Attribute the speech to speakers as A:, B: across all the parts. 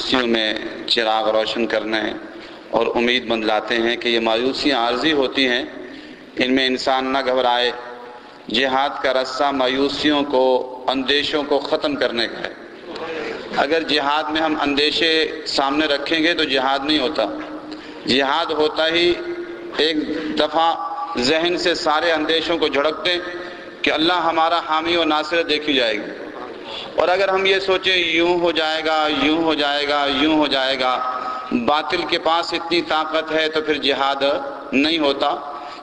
A: مایوسیوں میں چراغ روشن کرنے اور امید بند لاتے ہیں کہ یہ مایوسیاں عارضی ہوتی ہیں۔ ان میں انسان نہ گھبرائے۔ جہاد کا رسہ مایوسیوں کو، اندیشوں کو ختم کرنے کا ہے۔ اگر جہاد میں ہم اندیشے سامنے رکھیں گے تو جہاد نہیں ہوتا۔ جہاد ہوتا ہی ایک دفعہ ذہن سے سارے اندیشوں کو جھڑک دیں کہ اللہ ہمارا حامی و ناصر دیکھی جائے گی۔ اور اگر ہم یہ سوچیں یوں ہو جائے گا، یوں ہو جائے گا، یوں ہو جائے گا، باطل کے پاس اتنی طاقت ہے تو پھر جہاد نہیں ہوتا۔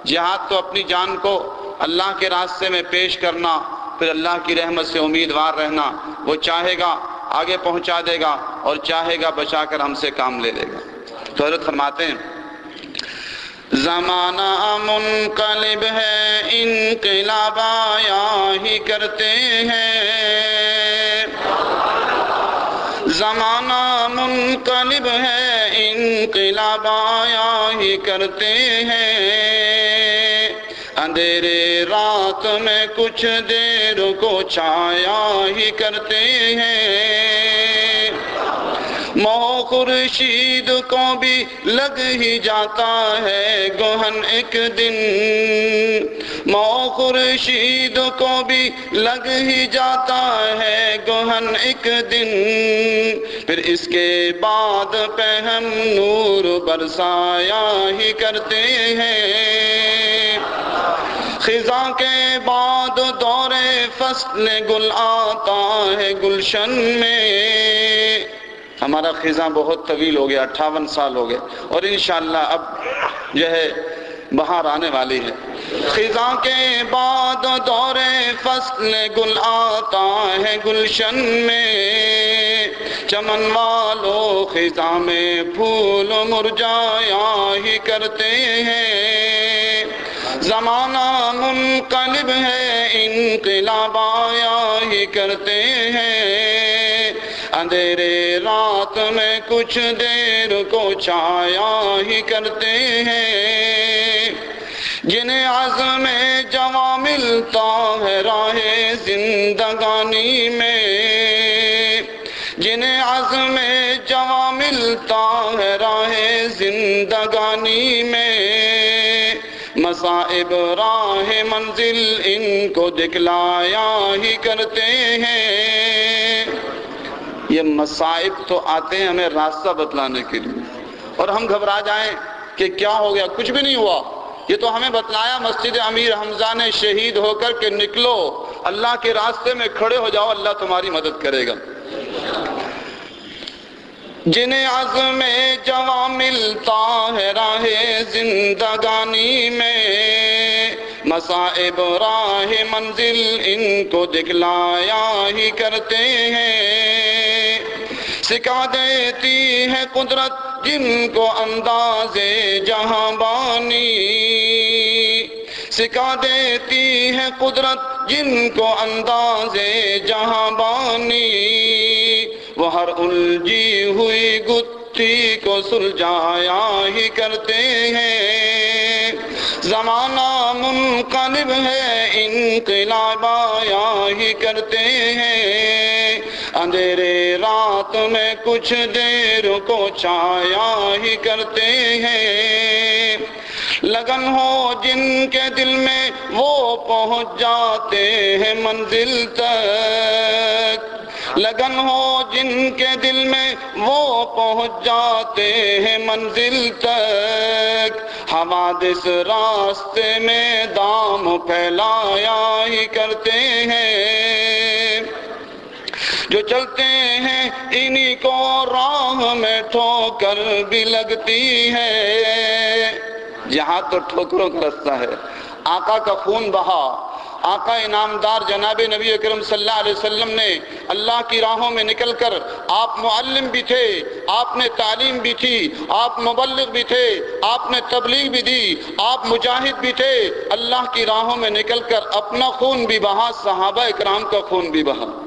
A: جہاد تو اپنی جان کو اللہ کے راستے میں پیش کرنا، پھر اللہ کی رحمت سے امیدوار رہنا، وہ چاہے گا، آگے پہنچا دے گا اور چاہے گا بچا کر ہم سے کام لے لے گا۔ تو حضرت فرماتے ہیں، زمانہ منقلب ہے انقلاب آیا ہی کرتے ہیں۔ زمانہ منقلب ہے انقلاب آیا ہی کرتے ہیں۔ اندھیرے رات میں کچھ دیر کو چھایا ہی کرتے ہیں۔ مو خورشید کو بھی لگ ہی جاتا ہے گہن ایک دن مو خورشید کو بھی لگ ہی جاتا ہے گہن ایک دن پھر اس کے بعد پہ ہم نور برسایا ہی کرتے ہیں خزاں کے بعد دور فصل گل آتا ہے گلشن میں ہمارا خزاں بہت طویل ہو گیا، اٹھاون سال ہو گئے۔ اور انشاءاللہ اب جو ہے بہار آنے والی ہے۔ خزاں کے بعد دور فصل گل آتا ہے گلشن میں۔ چمن والو خزاں میں پھول مرجایا ہی کرتے ہیں۔ زمانہ منقلب ہے، انقلاب آیا ہی کرتے ہیں۔ اندھیرے رات میں کچھ دیر کو چھایا ہی کرتے ہیں۔ جنہیں عزم جوان ملتا ہے راہ زندگانی میں۔ جنہیں عزم جوان ملتا ہے راہ زندگانی میں۔ مصائب راہ منزل ان کو دکھلایا ہی کرتے ہیں۔ یہ مصائب تو آتے ہیں ہمیں راستہ بتلانے کے لیے۔ اور ہم گھبرا جائیں کہ کیا ہو گیا؟ کچھ بھی نہیں ہوا۔ یہ تو ہمیں بتلایا مسجد امیر حمزہ نے شہید ہو کر کہ نکلو، اللہ کے راستے میں کھڑے ہو جاؤ، اللہ تمہاری مدد کرے گا۔ جنہیں عزم جوان ملتا ہے راہ زندگانی میں، مصائب راہ منزل ان کو دکھلایا ہی کرتے ہیں۔ سکھا دیتی ہے قدرت جن کو انداز جہاں بانی سکھا دیتی ہے قدرت جن کو انداز جہاں بانی وہ ہر الجھی ہوئی گتھی کو سلجھایا ہی کرتے ہیں۔ زمانہ منقلب ہے، انقلاب آیا ہی کرتے ہیں۔ اندھیرے رات میں کچھ دیر کو چھایا ہی کرتے ہیں۔ لگن ہو جن کے دل میں وہ پہنچ جاتے ہیں منزل تک۔ لگن ہو جن کے دل میں وہ پہنچ جاتے ہیں منزل تک۔ حوادث راستے میں دام پھیلایا ہی کرتے ہیں۔ جو چلتے ہیں، انہی کو راہ میں ٹھوکر بھی لگتی ہے۔ جہاں تو ٹھوکروں کا رستہ ہے۔ آقا کا خون بہا۔ آقا انعامدار جناب نبی اکرم صلی اللہ علیہ وسلم نے اللہ کی راہوں میں نکل کر آپ معلم بھی تھے، آپ نے تعلیم بھی تھی، آپ مبلغ بھی تھے، آپ نے تبلیغ بھی دی، آپ مجاہد بھی تھے۔ اللہ کی راہوں میں نکل کر اپنا خون بھی بہا، صحابہ اکرام کا خون بھی بہا۔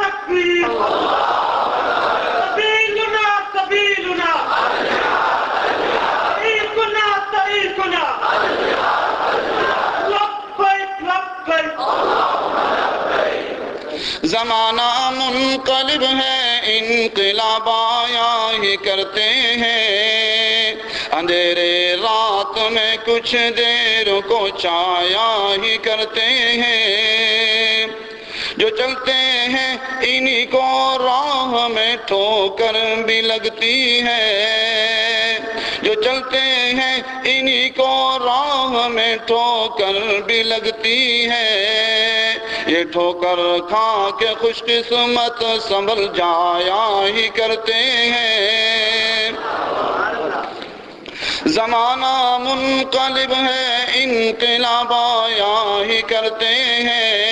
B: تکبیر سبیلنا سبیلنا طریقنا طریقنا لبیک لبیک
A: زمانہ منقلب منقلب ہے انقلاب آیا ہی کرتے ہیں۔ اندھیرے رات میں کچھ دیر کو چایا ہی کرتے ہیں۔ جو چلتے ہیں، انہی کو راہ میں ٹھوکر بھی لگتی ہے۔ جو چلتے ہیں، انہی کو راہ میں ٹھوکر بھی لگتی ہے۔ یہ ٹھوکر کھا کے خوش قسمت سنبھل جایا ہی کرتے ہیں۔ زمانہ منقلب ہے، انقلاب آیا ہی کرتے ہیں۔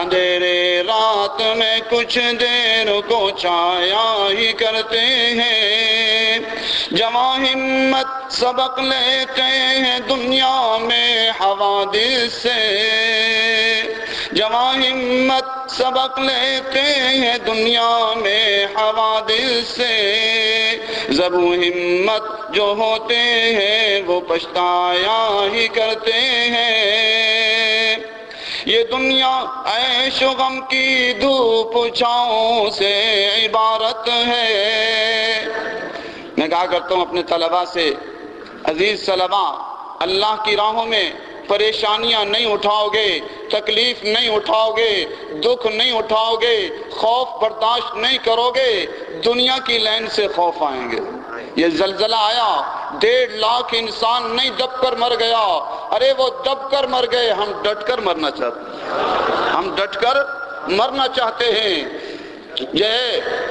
A: اندھیرے رات میں کچھ دیر کو چایا ہی کرتے ہیں۔ جمع ہمت سبق لیتے ہیں دنیا میں حوادث سے۔ جمع ہمت سبق لیتے ہیں دنیا میں حوادث سے۔ زبو ہمت جو ہوتے ہیں وہ پچھتایا ہی کرتے ہیں۔ یہ دنیا عیش و غم کی دھوپ چھاؤں سے عبارت ہے۔ میں کہا کرتا ہوں اپنے طلبہ سے، عزیز طلبہ اللہ کی راہوں میں پریشانیاں نہیں اٹھاؤ گے، تکلیف نہیں اٹھاؤ گے، دکھ نہیں اٹھاؤ گے، خوف برداشت نہیں کرو گے، دنیا کی لین سے خوف آئیں گے۔ یہ زلزلہ آیا، ڈیڑھ لاکھ انسان نہیں دب کر مر گیا ارے وہ دب کر مر گئے، ہم ڈٹ کر مرنا چاہتے ہم ڈٹ کر مرنا چاہتے ہیں۔ یہ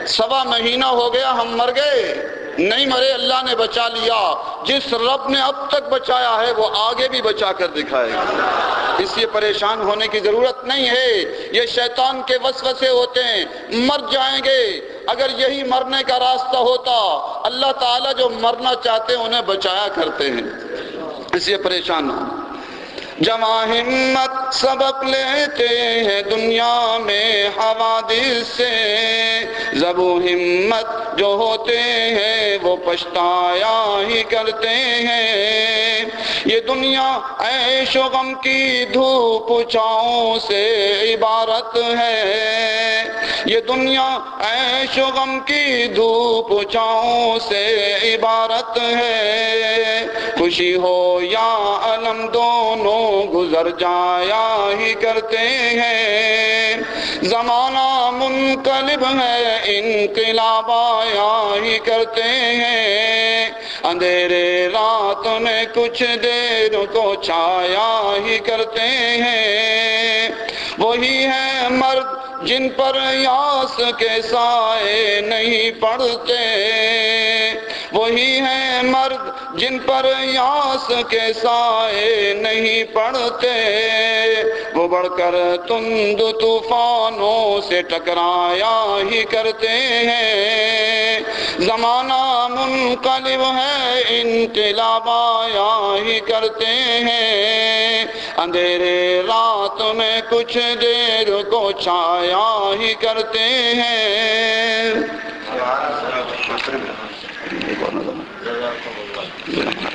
A: سوا مہینہ ہو گیا، ہم مر گئے۔ نہیں مرے، اللہ نے بچا لیا۔ جس رب نے اب تک بچایا ہے، وہ آگے بھی بچا کر دکھائے گا۔ اس لیے پریشان ہونے کی ضرورت نہیں ہے۔ یہ شیطان کے وسوسے ہوتے ہیں۔ مر جائیں گے۔ اگر یہی مرنے کا راستہ ہوتا، اللہ تعالیٰ جو مرنا چاہتے ہیں، انہیں بچایا کرتے ہیں۔ اس لیے پریشان ہو جمع ہمت سبق لیتے ہیں دنیا میں حوادث سے۔ زبو ہمت جو ہوتے ہیں وہ پچھتایا ہی کرتے ہیں۔ یہ دنیا عیش و غم کی دھوپ چھاؤں سے عبارت ہے۔ یہ دنیا عیش و غم کی دھوپ چھاؤں سے عبارت ہے۔ خوشی ہو یا علم دونوں گزر جایا ہی کرتے ہیں۔ زمانہ منقلب ہے، انقلاب آیا ہی کرتے ہیں۔ اندھیرے رات میں کچھ دیر کو چھایا ہی کرتے ہیں۔ وہی ہے مرد جن پر یاس کے سائے نہیں پڑتے، وہی ہیں مرد جن پر یاس کے سائے نہیں پڑتے۔ وہ بڑھ کر تند طوفانوں سے ٹکرایا ہی کرتے ہیں۔ زمانہ منقلب ہے انقلاب آیا ہی کرتے ہیں۔ اندھیرے رات میں کچھ دیر کو چھایا ہی کرتے ہیں۔